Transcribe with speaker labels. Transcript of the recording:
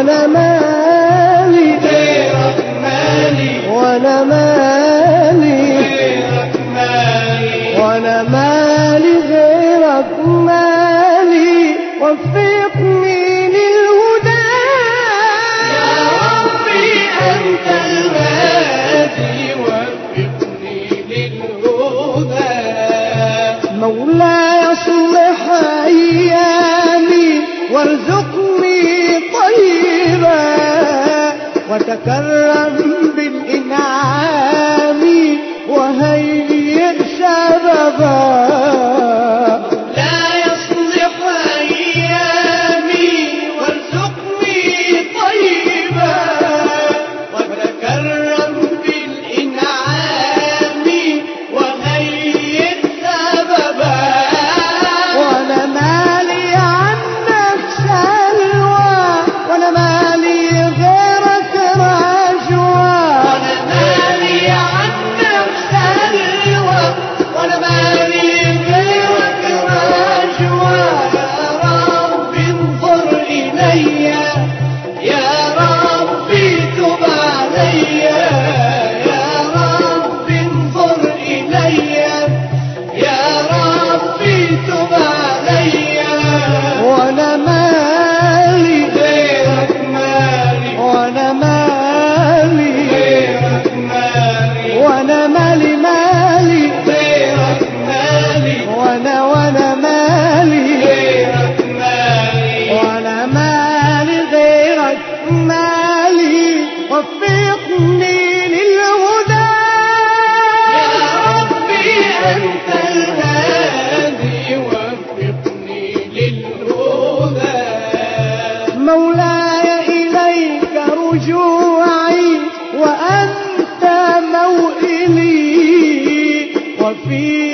Speaker 1: وأنا مالي.
Speaker 2: غيرك مالي
Speaker 1: وأنا مالي.
Speaker 2: غيرك مالي
Speaker 1: وأنا مالي
Speaker 2: غيرك مالي.
Speaker 1: وفقني للهدى
Speaker 2: يا ربي انت الهادي وفقني للهدى. مولاي. Guatacarla feet.